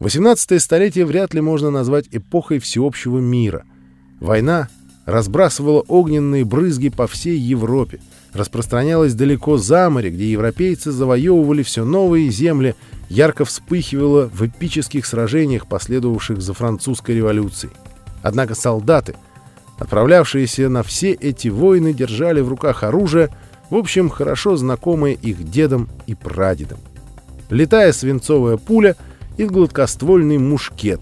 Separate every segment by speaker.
Speaker 1: 18 столетие вряд ли можно назвать эпохой всеобщего мира. Война разбрасывала огненные брызги по всей Европе, распространялась далеко за море, где европейцы завоевывали все новые земли, ярко вспыхивала в эпических сражениях, последовавших за французской революцией. Однако солдаты, отправлявшиеся на все эти войны, держали в руках оружие, в общем, хорошо знакомое их дедам и прадедам. Летая свинцовая пуля и гладкоствольный мушкет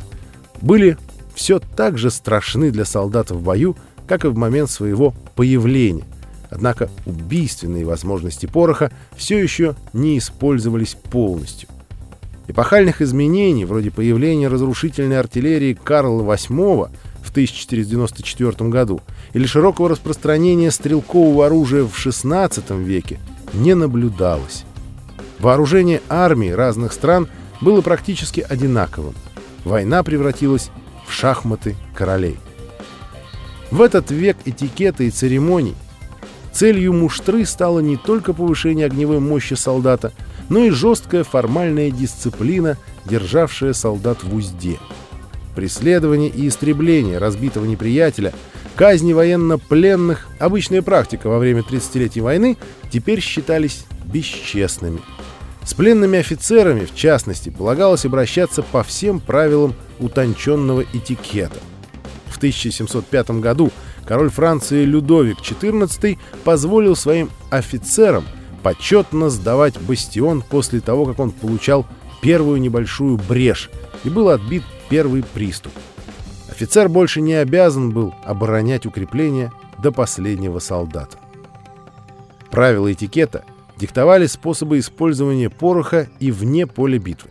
Speaker 1: были все так же страшны для солдат в бою, как и в момент своего появления. Однако убийственные возможности пороха все еще не использовались полностью. Эпохальных изменений, вроде появления разрушительной артиллерии Карла VIII в 1494 году или широкого распространения стрелкового оружия в XVI веке, не наблюдалось. Вооружение армий разных стран было практически одинаковым. Война превратилась в шахматы королей. В этот век этикета и церемоний целью муштры стало не только повышение огневой мощи солдата, но и жесткая формальная дисциплина, державшая солдат в узде. Преследование и истребление разбитого неприятеля, казни военнопленных, обычная практика во время 30-летней войны, теперь считались бесчестными. С пленными офицерами, в частности, полагалось обращаться по всем правилам утонченного этикета – в 1705 году король Франции Людовик XIV позволил своим офицерам почетно сдавать бастион после того, как он получал первую небольшую брешь и был отбит первый приступ. Офицер больше не обязан был оборонять укрепления до последнего солдата. Правила этикета диктовали способы использования пороха и вне поля битвы.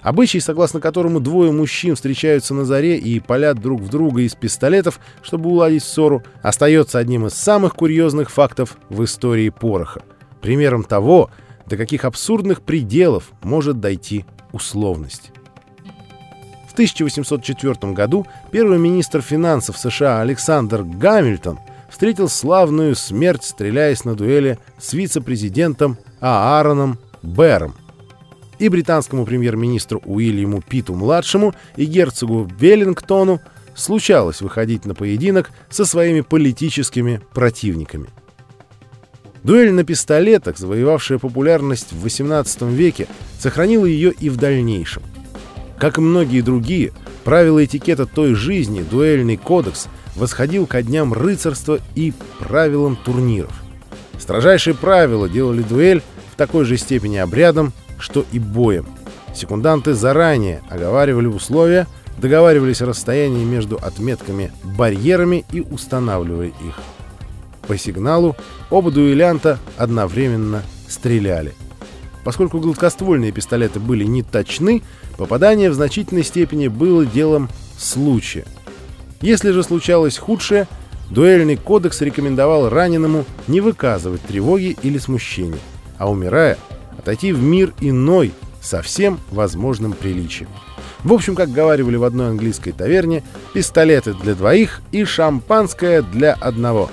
Speaker 1: Обычай, согласно которому двое мужчин встречаются на заре и палят друг в друга из пистолетов, чтобы уладить ссору, остается одним из самых курьезных фактов в истории пороха. Примером того, до каких абсурдных пределов может дойти условность. В 1804 году первый министр финансов США Александр Гамильтон встретил славную смерть, стреляясь на дуэли с вице-президентом Аароном Бэром и британскому премьер-министру Уильяму Питу-младшему и герцогу Веллингтону случалось выходить на поединок со своими политическими противниками. Дуэль на пистолетах, завоевавшая популярность в XVIII веке, сохранила ее и в дальнейшем. Как и многие другие, правила этикета той жизни, дуэльный кодекс, восходил ко дням рыцарства и правилам турниров. Строжайшие правила делали дуэль в такой же степени обрядом, что и боем. Секунданты заранее оговаривали условия, договаривались о расстоянии между отметками-барьерами и устанавливали их. По сигналу оба дуэлянта одновременно стреляли. Поскольку гладкоствольные пистолеты были не точны, попадание в значительной степени было делом случая. Если же случалось худшее, дуэльный кодекс рекомендовал раненому не выказывать тревоги или смущения, а умирая, отойти в мир иной со всем возможным приличием. В общем, как говаривали в одной английской таверне, пистолеты для двоих и шампанское для одного.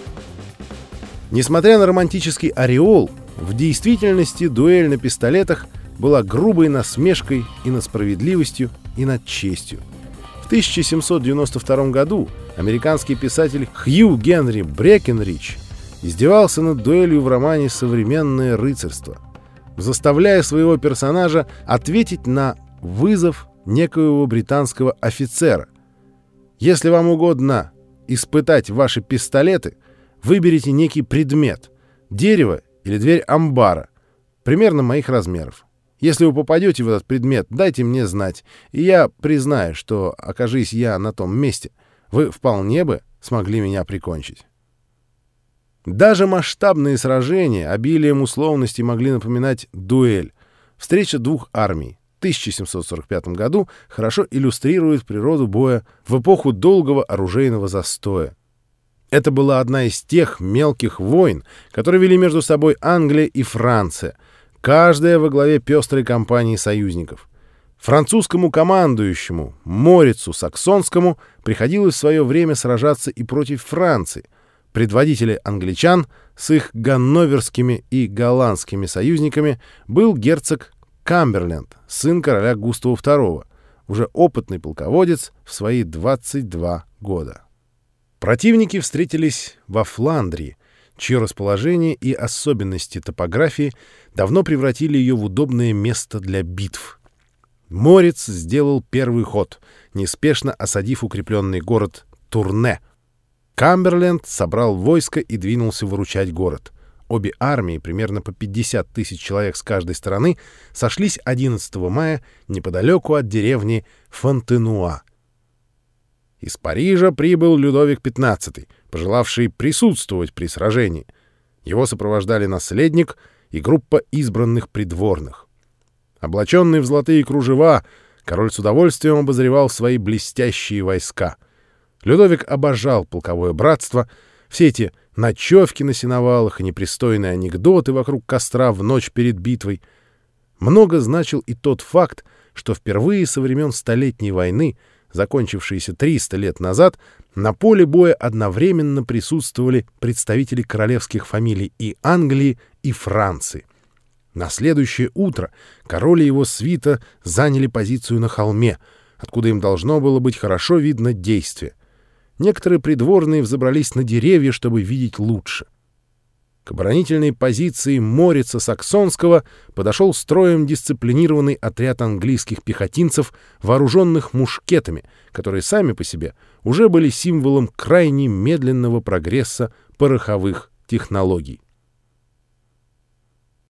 Speaker 1: Несмотря на романтический ореол, в действительности дуэль на пистолетах была грубой насмешкой и над справедливостью, и над честью. В 1792 году американский писатель Хью Генри Брекенрич издевался над дуэлью в романе «Современное рыцарство», заставляя своего персонажа ответить на вызов некоего британского офицера. Если вам угодно испытать ваши пистолеты, выберите некий предмет — дерево или дверь амбара, примерно моих размеров. Если вы попадете в этот предмет, дайте мне знать, и я признаю, что, окажись я на том месте, вы вполне бы смогли меня прикончить. Даже масштабные сражения обилием условностей могли напоминать дуэль. Встреча двух армий в 1745 году хорошо иллюстрирует природу боя в эпоху долгого оружейного застоя. Это была одна из тех мелких войн, которые вели между собой Англия и Франция, каждая во главе пестрой компании союзников. Французскому командующему, Морицу Саксонскому, приходилось в свое время сражаться и против Франции — Предводители англичан с их ганноверскими и голландскими союзниками был герцог Камберленд, сын короля Густава II, уже опытный полководец в свои 22 года. Противники встретились во Фландрии, чье расположение и особенности топографии давно превратили ее в удобное место для битв. Морец сделал первый ход, неспешно осадив укрепленный город Турне. Камберленд собрал войско и двинулся выручать город. Обе армии, примерно по 50 тысяч человек с каждой стороны, сошлись 11 мая неподалеку от деревни Фонтенуа. Из Парижа прибыл Людовик XV, пожелавший присутствовать при сражении. Его сопровождали наследник и группа избранных придворных. Облаченный в золотые кружева, король с удовольствием обозревал свои блестящие войска. Людовик обожал полковое братство, все эти ночевки на сеновалах и непристойные анекдоты вокруг костра в ночь перед битвой. Много значил и тот факт, что впервые со времен Столетней войны — закончившейся 300 лет назад, на поле боя одновременно присутствовали представители королевских фамилий и Англии, и Франции. На следующее утро король и его свита заняли позицию на холме, откуда им должно было быть хорошо видно действие. Некоторые придворные взобрались на деревья, чтобы видеть лучше — к оборонительной позиции Морица Саксонского подошел строем дисциплинированный отряд английских пехотинцев, вооруженных мушкетами, которые сами по себе уже были символом крайне медленного прогресса пороховых технологий.